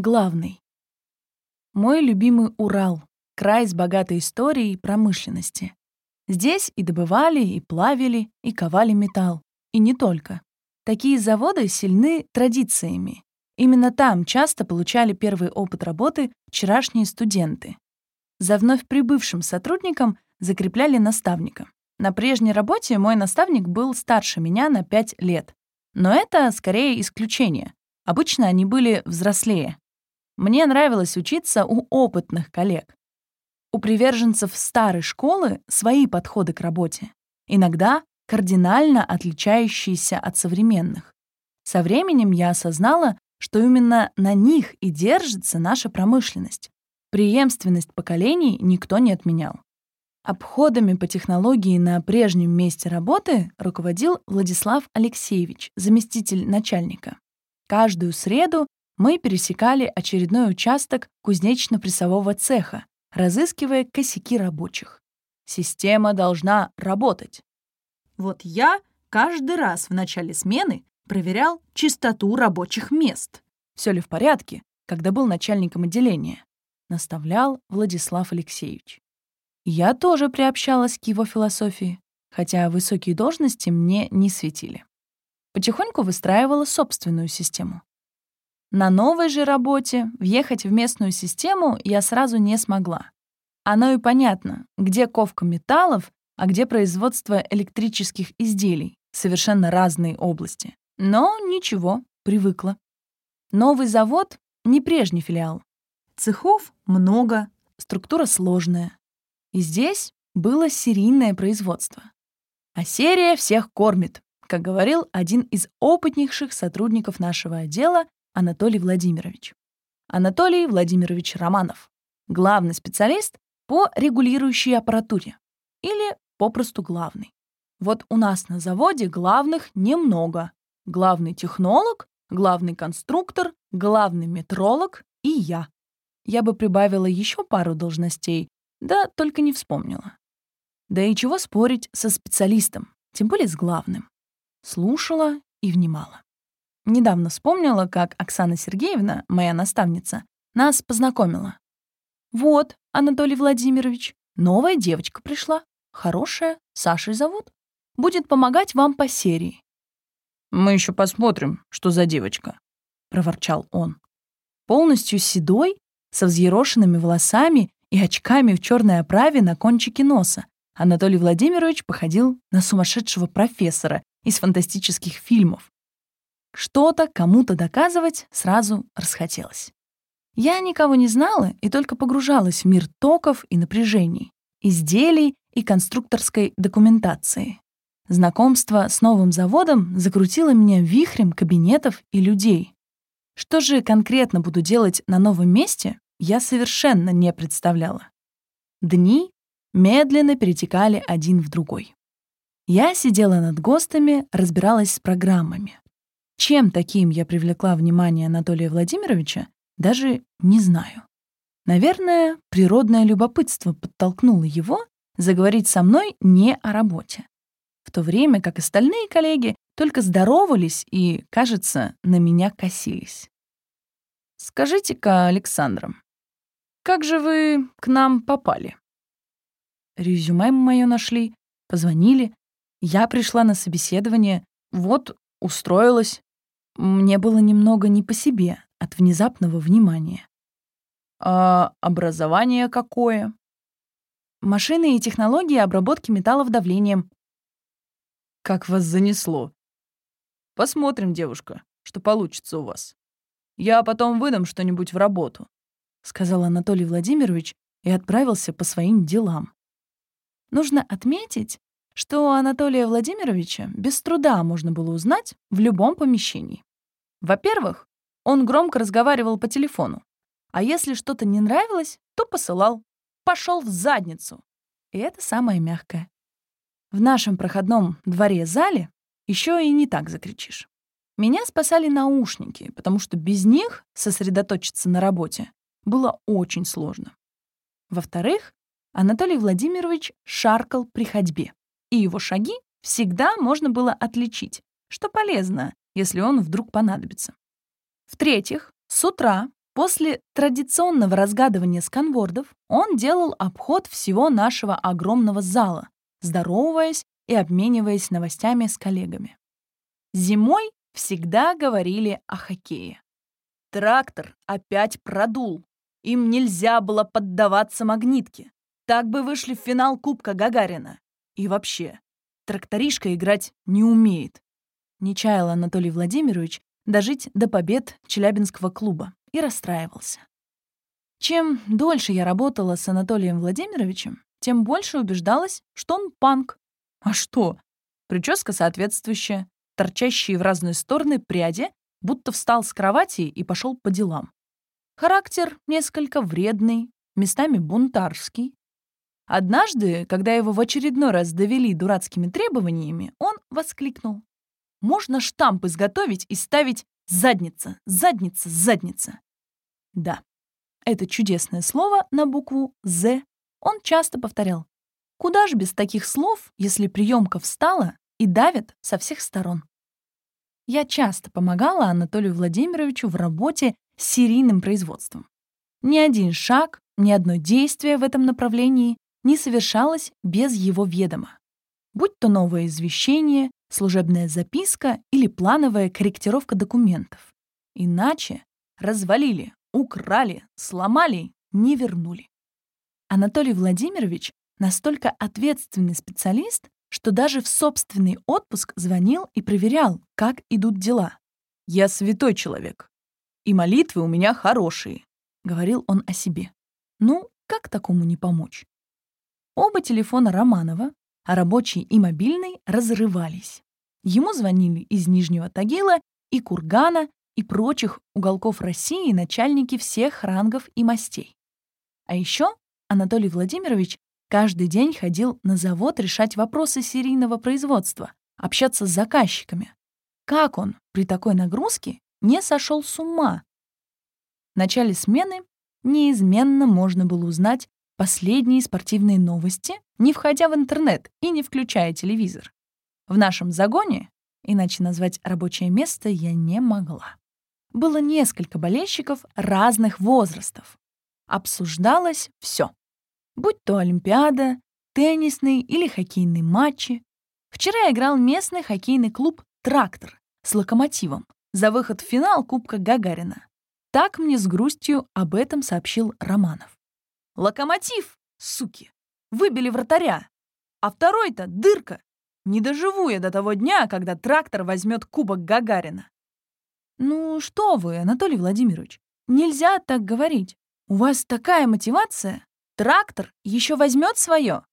Главный. Мой любимый Урал — край с богатой историей промышленности. Здесь и добывали, и плавили, и ковали металл. И не только. Такие заводы сильны традициями. Именно там часто получали первый опыт работы вчерашние студенты. За вновь прибывшим сотрудником закрепляли наставника. На прежней работе мой наставник был старше меня на 5 лет. Но это скорее исключение. Обычно они были взрослее. Мне нравилось учиться у опытных коллег. У приверженцев старой школы свои подходы к работе. Иногда кардинально отличающиеся от современных. Со временем я осознала, что именно на них и держится наша промышленность. Преемственность поколений никто не отменял. Обходами по технологии на прежнем месте работы руководил Владислав Алексеевич, заместитель начальника. Каждую среду мы пересекали очередной участок кузнечно-прессового цеха, разыскивая косяки рабочих. Система должна работать. Вот я каждый раз в начале смены проверял чистоту рабочих мест. Все ли в порядке, когда был начальником отделения, наставлял Владислав Алексеевич. Я тоже приобщалась к его философии, хотя высокие должности мне не светили. Потихоньку выстраивала собственную систему. На новой же работе въехать в местную систему я сразу не смогла. Оно и понятно, где ковка металлов, а где производство электрических изделий, совершенно разные области. Но ничего, привыкла. Новый завод — не прежний филиал. Цехов много, структура сложная. И здесь было серийное производство. А серия всех кормит, как говорил один из опытнейших сотрудников нашего отдела Анатолий Владимирович. Анатолий Владимирович Романов, главный специалист по регулирующей аппаратуре или попросту главный. Вот у нас на заводе главных немного. Главный технолог, главный конструктор, главный метролог и я. Я бы прибавила еще пару должностей, да только не вспомнила. Да и чего спорить со специалистом, тем более с главным. Слушала и внимала. Недавно вспомнила, как Оксана Сергеевна, моя наставница, нас познакомила. «Вот, Анатолий Владимирович, новая девочка пришла. Хорошая, Сашей зовут. Будет помогать вам по серии». «Мы еще посмотрим, что за девочка», — проворчал он. Полностью седой, со взъерошенными волосами и очками в черной оправе на кончике носа, Анатолий Владимирович походил на сумасшедшего профессора из фантастических фильмов. Что-то кому-то доказывать сразу расхотелось. Я никого не знала и только погружалась в мир токов и напряжений, изделий и конструкторской документации. Знакомство с новым заводом закрутило меня вихрем кабинетов и людей. Что же конкретно буду делать на новом месте, я совершенно не представляла. Дни медленно перетекали один в другой. Я сидела над ГОСТами, разбиралась с программами. Чем таким я привлекла внимание Анатолия Владимировича, даже не знаю. Наверное, природное любопытство подтолкнуло его заговорить со мной не о работе. В то время как остальные коллеги только здоровались и, кажется, на меня косились. «Скажите-ка, Александра, как же вы к нам попали?» Резюме мое нашли, позвонили. Я пришла на собеседование, вот, устроилась. Мне было немного не по себе от внезапного внимания. «А образование какое?» Машины и технологии обработки металлов давлением. Как вас занесло? Посмотрим, девушка, что получится у вас. Я потом выдам что-нибудь в работу, сказал Анатолий Владимирович и отправился по своим делам. Нужно отметить, что Анатолия Владимировича без труда можно было узнать в любом помещении. Во-первых, он громко разговаривал по телефону, а если что-то не нравилось, то посылал пошел в задницу. И это самое мягкое. В нашем проходном дворе-зале еще и не так закричишь. Меня спасали наушники, потому что без них сосредоточиться на работе было очень сложно. Во-вторых, Анатолий Владимирович шаркал при ходьбе, и его шаги всегда можно было отличить, что полезно, если он вдруг понадобится. В-третьих, с утра После традиционного разгадывания сканвордов он делал обход всего нашего огромного зала, здороваясь и обмениваясь новостями с коллегами. Зимой всегда говорили о хоккее. Трактор опять продул. Им нельзя было поддаваться магнитке. Так бы вышли в финал Кубка Гагарина. И вообще, тракторишка играть не умеет. Не чаял Анатолий Владимирович дожить до побед Челябинского клуба и расстраивался. Чем дольше я работала с Анатолием Владимировичем, тем больше убеждалась, что он панк. А что? Прическа соответствующая, торчащие в разные стороны пряди, будто встал с кровати и пошел по делам. Характер несколько вредный, местами бунтарский. Однажды, когда его в очередной раз довели дурацкими требованиями, он воскликнул. «Можно штамп изготовить и ставить задница, задница, задница». Да, это чудесное слово на букву «З» он часто повторял. Куда ж без таких слов, если приемка встала и давит со всех сторон? Я часто помогала Анатолию Владимировичу в работе с серийным производством. Ни один шаг, ни одно действие в этом направлении не совершалось без его ведома. Будь то новое извещение, служебная записка или плановая корректировка документов. Иначе развалили, украли, сломали, не вернули. Анатолий Владимирович настолько ответственный специалист, что даже в собственный отпуск звонил и проверял, как идут дела. «Я святой человек, и молитвы у меня хорошие», — говорил он о себе. Ну, как такому не помочь? Оба телефона Романова, а рабочий и мобильный, разрывались. Ему звонили из Нижнего Тагила и Кургана и прочих уголков России начальники всех рангов и мастей. А еще Анатолий Владимирович каждый день ходил на завод решать вопросы серийного производства, общаться с заказчиками. Как он при такой нагрузке не сошел с ума? В начале смены неизменно можно было узнать последние спортивные новости, не входя в интернет и не включая телевизор. В нашем загоне, иначе назвать рабочее место я не могла, было несколько болельщиков разных возрастов. Обсуждалось все будь то Олимпиада, теннисный или хоккейный матчи. Вчера играл местный хоккейный клуб «Трактор» с «Локомотивом» за выход в финал Кубка Гагарина. Так мне с грустью об этом сообщил Романов. «Локомотив, суки, выбили вратаря, а второй-то дырка. Не доживу я до того дня, когда трактор возьмет Кубок Гагарина». «Ну что вы, Анатолий Владимирович, нельзя так говорить. У вас такая мотивация. Трактор еще возьмет свое.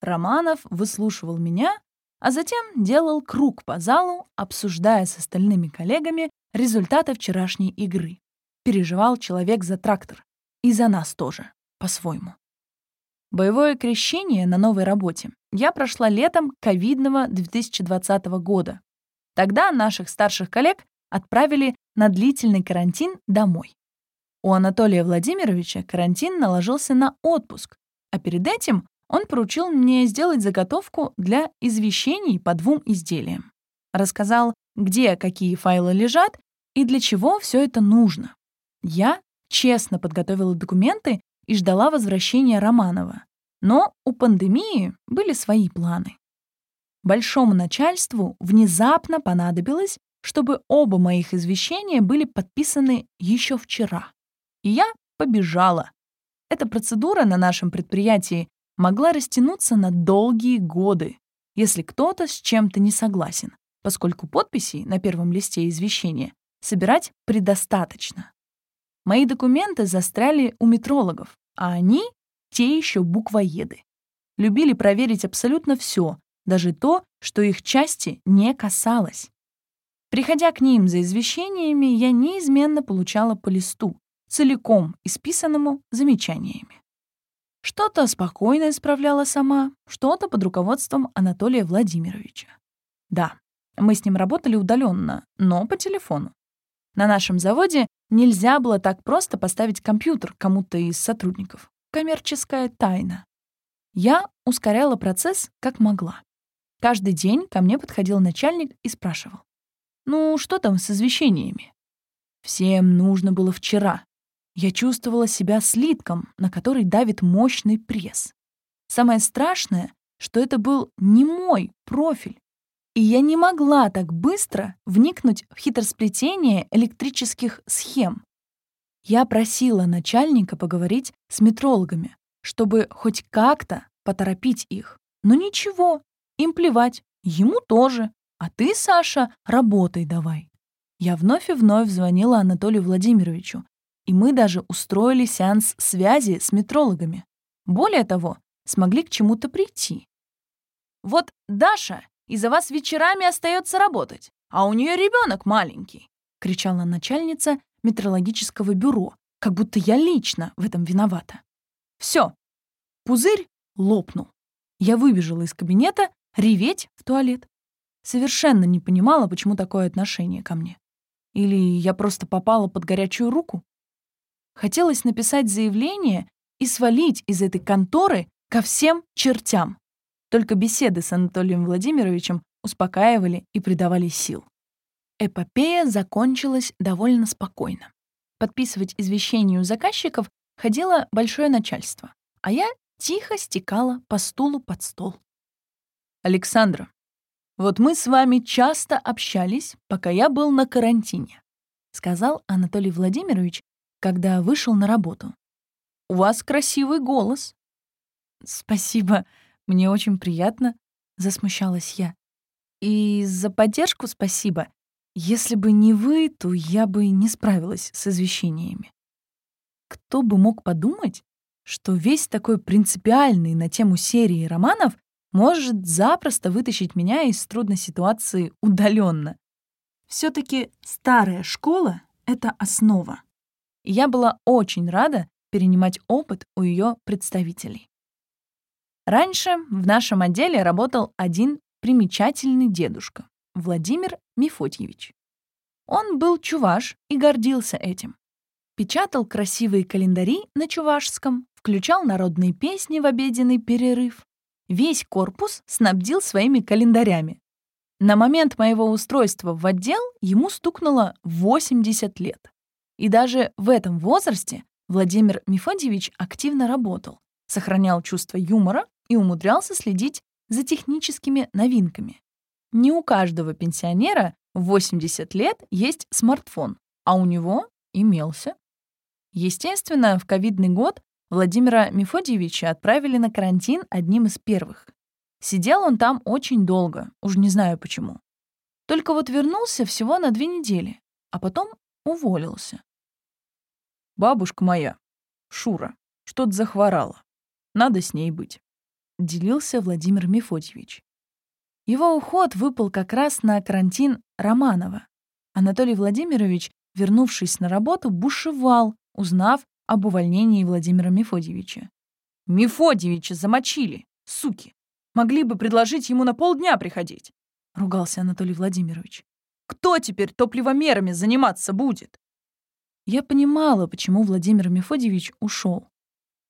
Романов выслушивал меня, а затем делал круг по залу, обсуждая с остальными коллегами результаты вчерашней игры. Переживал человек за трактор. И за нас тоже, по-своему. Боевое крещение на новой работе я прошла летом ковидного 2020 года. Тогда наших старших коллег отправили на длительный карантин домой. У Анатолия Владимировича карантин наложился на отпуск, а перед этим он поручил мне сделать заготовку для извещений по двум изделиям. Рассказал, где какие файлы лежат и для чего все это нужно. Я честно подготовила документы и ждала возвращения Романова. Но у пандемии были свои планы. Большому начальству внезапно понадобилось, чтобы оба моих извещения были подписаны еще вчера. И я побежала. Эта процедура на нашем предприятии могла растянуться на долгие годы, если кто-то с чем-то не согласен, поскольку подписей на первом листе извещения собирать предостаточно. Мои документы застряли у метрологов, а они — те еще буквоеды. Любили проверить абсолютно все, даже то, что их части не касалось. Приходя к ним за извещениями, я неизменно получала по листу, целиком исписанному замечаниями. Что-то спокойно исправляла сама, что-то под руководством Анатолия Владимировича. Да, мы с ним работали удаленно, но по телефону. На нашем заводе нельзя было так просто поставить компьютер кому-то из сотрудников. Коммерческая тайна. Я ускоряла процесс как могла. Каждый день ко мне подходил начальник и спрашивал. «Ну, что там с извещениями?» «Всем нужно было вчера. Я чувствовала себя слитком, на который давит мощный пресс. Самое страшное, что это был не мой профиль. И я не могла так быстро вникнуть в хитросплетение электрических схем. Я просила начальника поговорить с метрологами, чтобы хоть как-то поторопить их. Но ничего, им плевать, ему тоже. А ты, Саша, работай давай. Я вновь и вновь звонила Анатолию Владимировичу, и мы даже устроили сеанс связи с метрологами. Более того, смогли к чему-то прийти. Вот Даша из-за вас вечерами остается работать, а у нее ребенок маленький, кричала начальница метрологического бюро, как будто я лично в этом виновата. Все, пузырь лопнул. Я выбежала из кабинета реветь в туалет. Совершенно не понимала, почему такое отношение ко мне. Или я просто попала под горячую руку? Хотелось написать заявление и свалить из этой конторы ко всем чертям. Только беседы с Анатолием Владимировичем успокаивали и придавали сил. Эпопея закончилась довольно спокойно. Подписывать извещения у заказчиков ходило большое начальство, а я тихо стекала по стулу под стол. «Александра, вот мы с вами часто общались, пока я был на карантине», сказал Анатолий Владимирович, когда вышел на работу. «У вас красивый голос». «Спасибо, мне очень приятно», — засмущалась я. «И за поддержку спасибо. Если бы не вы, то я бы не справилась с извещениями». Кто бы мог подумать, что весь такой принципиальный на тему серии романов может запросто вытащить меня из трудной ситуации удаленно. Все-таки старая школа — это основа. И я была очень рада перенимать опыт у ее представителей. Раньше в нашем отделе работал один примечательный дедушка, Владимир Мефодьевич. Он был чуваш и гордился этим. Печатал красивые календари на чувашском, включал народные песни в обеденный перерыв. Весь корпус снабдил своими календарями. На момент моего устройства в отдел ему стукнуло 80 лет. И даже в этом возрасте Владимир Мефодьевич активно работал, сохранял чувство юмора и умудрялся следить за техническими новинками. Не у каждого пенсионера в 80 лет есть смартфон, а у него имелся. Естественно, в ковидный год Владимира Мефодьевича отправили на карантин одним из первых. Сидел он там очень долго, уж не знаю почему. Только вот вернулся всего на две недели, а потом уволился. «Бабушка моя, Шура, что-то захворала. Надо с ней быть», — делился Владимир Мефодьевич. Его уход выпал как раз на карантин Романова. Анатолий Владимирович, вернувшись на работу, бушевал, узнав об увольнении Владимира Мефодьевича. «Мефодьевича замочили, суки! Могли бы предложить ему на полдня приходить!» — ругался Анатолий Владимирович. «Кто теперь топливомерами заниматься будет?» Я понимала, почему Владимир Мефодьевич ушел.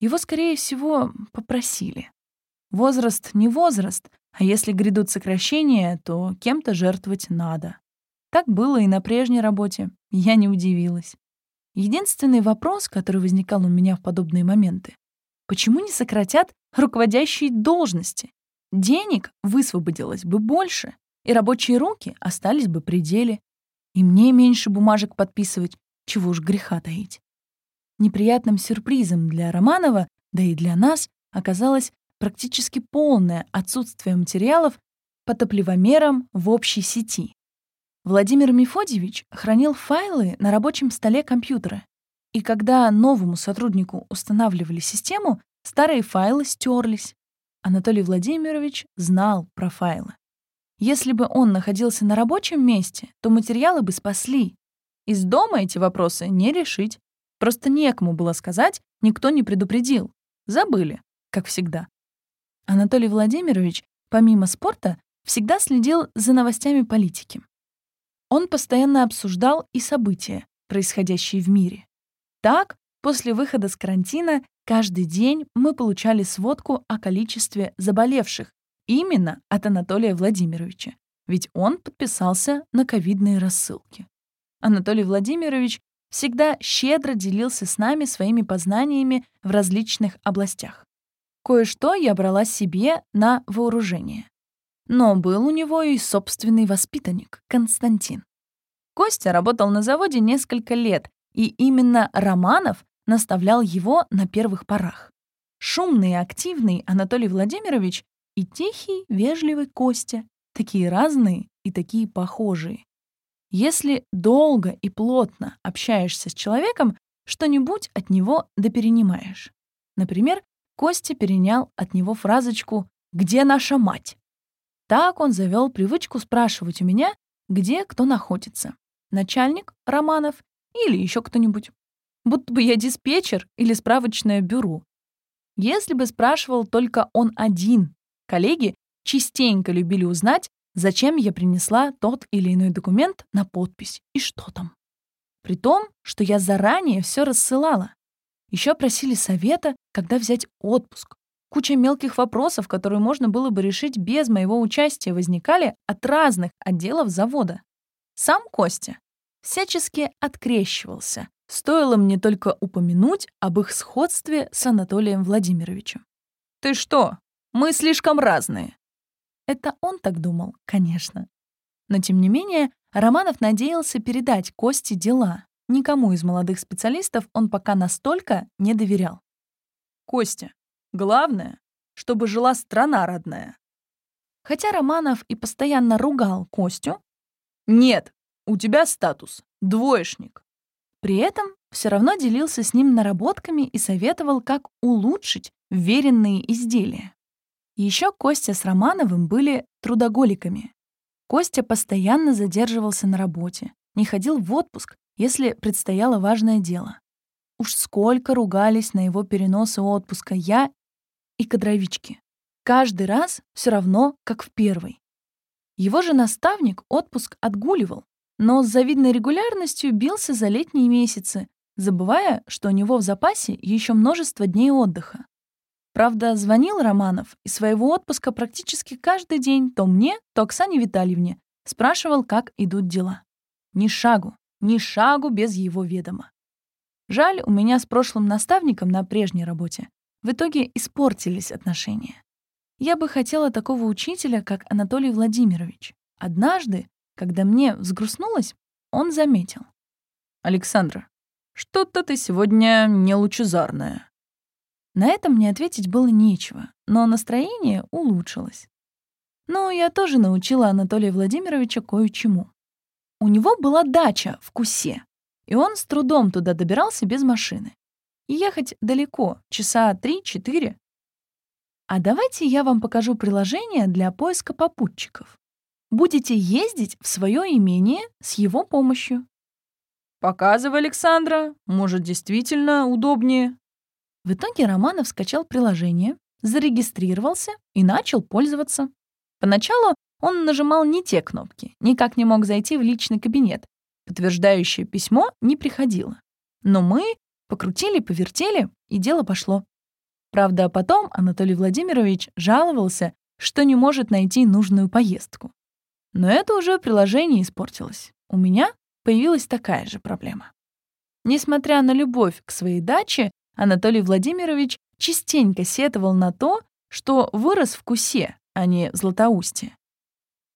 Его, скорее всего, попросили. Возраст не возраст, а если грядут сокращения, то кем-то жертвовать надо. Так было и на прежней работе. Я не удивилась. Единственный вопрос, который возникал у меня в подобные моменты, почему не сократят руководящие должности? Денег высвободилось бы больше, и рабочие руки остались бы при деле. И мне меньше бумажек подписывать, чего уж греха таить. Неприятным сюрпризом для Романова, да и для нас, оказалось практически полное отсутствие материалов по топливомерам в общей сети. Владимир Мефодьевич хранил файлы на рабочем столе компьютера. И когда новому сотруднику устанавливали систему, старые файлы стерлись. Анатолий Владимирович знал про файлы. Если бы он находился на рабочем месте, то материалы бы спасли. Из дома эти вопросы не решить. Просто некому было сказать, никто не предупредил. Забыли, как всегда. Анатолий Владимирович, помимо спорта, всегда следил за новостями политики. Он постоянно обсуждал и события, происходящие в мире. Так, после выхода с карантина, каждый день мы получали сводку о количестве заболевших именно от Анатолия Владимировича, ведь он подписался на ковидные рассылки. Анатолий Владимирович всегда щедро делился с нами своими познаниями в различных областях. Кое-что я брала себе на вооружение. Но был у него и собственный воспитанник, Константин. Костя работал на заводе несколько лет, и именно Романов наставлял его на первых порах. Шумный и активный Анатолий Владимирович и тихий, вежливый Костя, такие разные и такие похожие. Если долго и плотно общаешься с человеком, что-нибудь от него доперенимаешь. Например, Костя перенял от него фразочку «Где наша мать?». Так он завел привычку спрашивать у меня, где кто находится. Начальник, Романов или еще кто-нибудь. Будто бы я диспетчер или справочное бюро. Если бы спрашивал только он один, коллеги частенько любили узнать, зачем я принесла тот или иной документ на подпись и что там. При том, что я заранее все рассылала. Еще просили совета, когда взять отпуск. Куча мелких вопросов, которые можно было бы решить без моего участия, возникали от разных отделов завода. Сам Костя всячески открещивался. Стоило мне только упомянуть об их сходстве с Анатолием Владимировичем. «Ты что? Мы слишком разные». Это он так думал, конечно. Но тем не менее, Романов надеялся передать Косте дела. Никому из молодых специалистов он пока настолько не доверял. «Костя, главное, чтобы жила страна родная». Хотя Романов и постоянно ругал Костю. «Нет, у тебя статус двоечник». При этом все равно делился с ним наработками и советовал, как улучшить веренные изделия. Еще Костя с Романовым были трудоголиками. Костя постоянно задерживался на работе, не ходил в отпуск, если предстояло важное дело. Уж сколько ругались на его переносы отпуска я и кадровички. Каждый раз все равно, как в первый. Его же наставник отпуск отгуливал, но с завидной регулярностью бился за летние месяцы, забывая, что у него в запасе еще множество дней отдыха. Правда, звонил Романов из своего отпуска практически каждый день то мне, то Оксане Витальевне, спрашивал, как идут дела. Ни шагу, ни шагу без его ведома. Жаль, у меня с прошлым наставником на прежней работе в итоге испортились отношения. Я бы хотела такого учителя, как Анатолий Владимирович. Однажды, когда мне взгрустнулось, он заметил. «Александра, что-то ты сегодня не лучезарная». На это мне ответить было нечего, но настроение улучшилось. Но я тоже научила Анатолия Владимировича кое-чему. У него была дача в Кусе, и он с трудом туда добирался без машины. Ехать далеко, часа три-четыре. А давайте я вам покажу приложение для поиска попутчиков будете ездить в свое имение с его помощью. «Показывай, Александра. Может, действительно удобнее?» В итоге Романов скачал приложение, зарегистрировался и начал пользоваться. Поначалу он нажимал не те кнопки, никак не мог зайти в личный кабинет. Подтверждающее письмо не приходило. Но мы покрутили, повертели, и дело пошло. Правда, потом Анатолий Владимирович жаловался, что не может найти нужную поездку. Но это уже приложение испортилось. У меня появилась такая же проблема. Несмотря на любовь к своей даче, Анатолий Владимирович частенько сетовал на то, что вырос в Кусе, а не в Златоусте.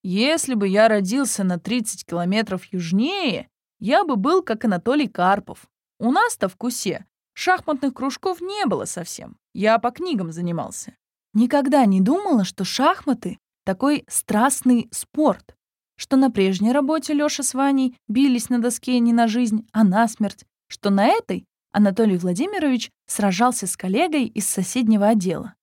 Если бы я родился на 30 километров южнее, я бы был как Анатолий Карпов. У нас-то в Кусе шахматных кружков не было совсем. Я по книгам занимался. Никогда не думала, что шахматы такой страстный спорт, что на прежней работе Лёша с Ваней бились на доске не на жизнь, а на смерть, что на этой Анатолий Владимирович сражался с коллегой из соседнего отдела.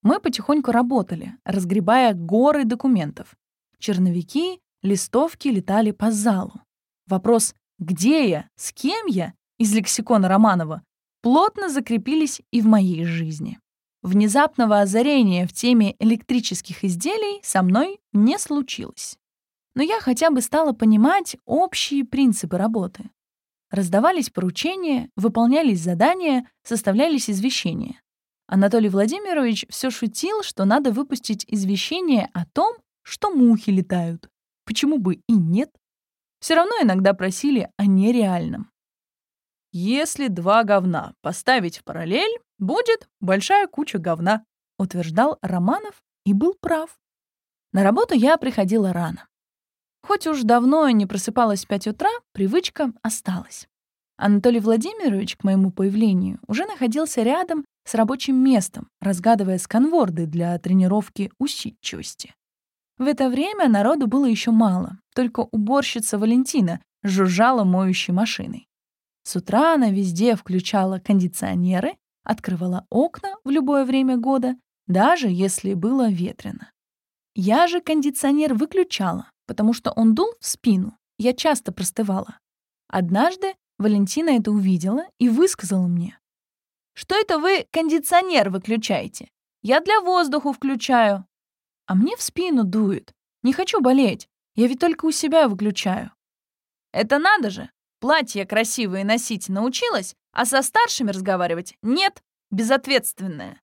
Мы потихоньку работали, разгребая горы документов. Черновики, листовки летали по залу. Вопрос «Где я? С кем я?» из лексикона Романова плотно закрепились и в моей жизни. Внезапного озарения в теме электрических изделий со мной не случилось. Но я хотя бы стала понимать общие принципы работы. Раздавались поручения, выполнялись задания, составлялись извещения. Анатолий Владимирович все шутил, что надо выпустить извещение о том, что мухи летают. Почему бы и нет? Все равно иногда просили о нереальном. Если два говна поставить в параллель, будет большая куча говна, утверждал Романов и был прав. На работу я приходила рано. Хоть уж давно не просыпалась в 5 утра, привычка осталась. Анатолий Владимирович к моему появлению уже находился рядом с рабочим местом, разгадывая сканворды для тренировки усидчивости. В это время народу было еще мало, только уборщица Валентина жужжала моющей машиной. С утра она везде включала кондиционеры, открывала окна в любое время года, даже если было ветрено. Я же кондиционер выключала, потому что он дул в спину, я часто простывала. Однажды Валентина это увидела и высказала мне. «Что это вы кондиционер выключаете? Я для воздуха включаю». А мне в спину дует. Не хочу болеть. Я ведь только у себя выключаю. Это надо же. Платья красивые носить научилась, а со старшими разговаривать нет, безответственная.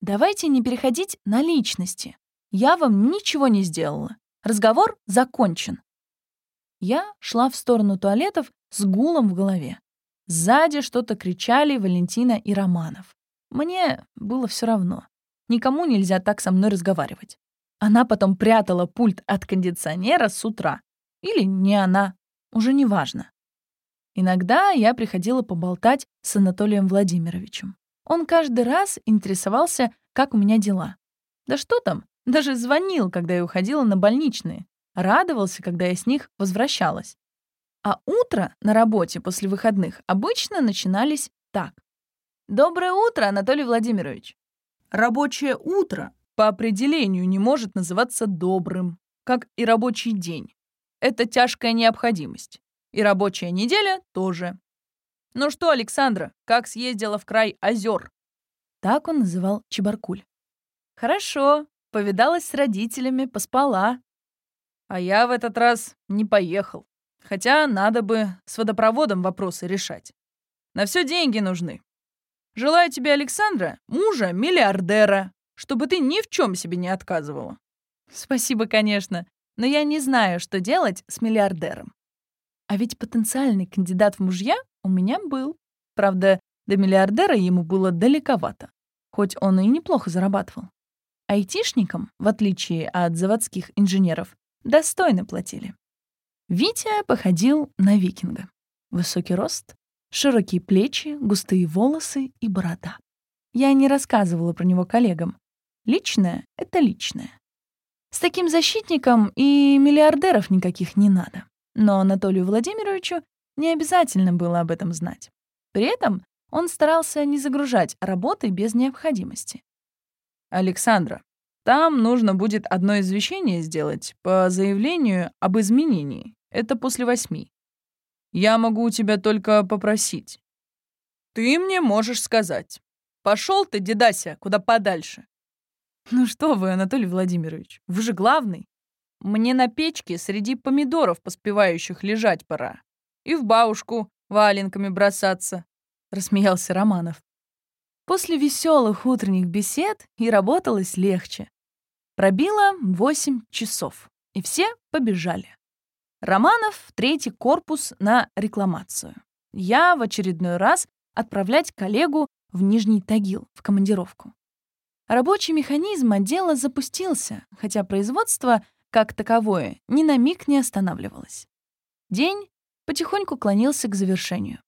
Давайте не переходить на личности. Я вам ничего не сделала. Разговор закончен. Я шла в сторону туалетов с гулом в голове. Сзади что-то кричали Валентина и Романов. Мне было все равно. Никому нельзя так со мной разговаривать. Она потом прятала пульт от кондиционера с утра. Или не она, уже не важно. Иногда я приходила поболтать с Анатолием Владимировичем. Он каждый раз интересовался, как у меня дела. Да что там, даже звонил, когда я уходила на больничные. Радовался, когда я с них возвращалась. А утро на работе после выходных обычно начинались так. «Доброе утро, Анатолий Владимирович!» Рабочее утро по определению не может называться добрым, как и рабочий день. Это тяжкая необходимость. И рабочая неделя тоже. Ну что, Александра, как съездила в край озер? Так он называл Чебаркуль. Хорошо, повидалась с родителями, поспала. А я в этот раз не поехал. Хотя надо бы с водопроводом вопросы решать. На все деньги нужны. Желаю тебе, Александра, мужа миллиардера, чтобы ты ни в чем себе не отказывала. Спасибо, конечно, но я не знаю, что делать с миллиардером. А ведь потенциальный кандидат в мужья у меня был. Правда, до миллиардера ему было далековато, хоть он и неплохо зарабатывал. Айтишникам, в отличие от заводских инженеров, достойно платили. Витя походил на викинга. Высокий рост, широкие плечи, густые волосы и борода. Я не рассказывала про него коллегам. Личное — это личное. С таким защитником и миллиардеров никаких не надо. Но Анатолию Владимировичу не обязательно было об этом знать. При этом он старался не загружать работой без необходимости. «Александра, там нужно будет одно извещение сделать по заявлению об изменении. Это после восьми. Я могу у тебя только попросить. Ты мне можешь сказать. Пошел ты, дедася, куда подальше. Ну что вы, Анатолий Владимирович, вы же главный. Мне на печке среди помидоров, поспевающих, лежать пора. И в бабушку валенками бросаться, рассмеялся Романов. После веселых утренних бесед и работалось легче. Пробило восемь часов, и все побежали. Романов третий корпус на рекламацию. Я в очередной раз отправлять коллегу в Нижний Тагил в командировку. Рабочий механизм отдела запустился, хотя производство, как таковое, ни на миг не останавливалось. День потихоньку клонился к завершению.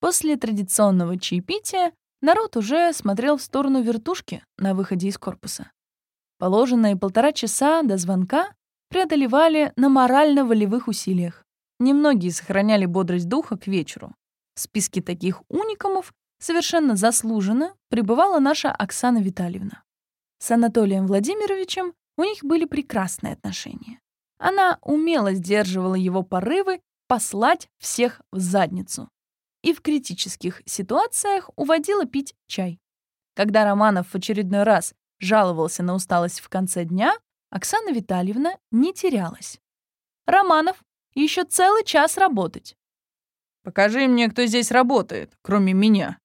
После традиционного чаепития народ уже смотрел в сторону вертушки на выходе из корпуса. Положенные полтора часа до звонка преодолевали на морально-волевых усилиях. Немногие сохраняли бодрость духа к вечеру. В списке таких уникумов совершенно заслуженно пребывала наша Оксана Витальевна. С Анатолием Владимировичем у них были прекрасные отношения. Она умело сдерживала его порывы послать всех в задницу и в критических ситуациях уводила пить чай. Когда Романов в очередной раз жаловался на усталость в конце дня, Оксана Витальевна не терялась. «Романов, еще целый час работать». «Покажи мне, кто здесь работает, кроме меня»,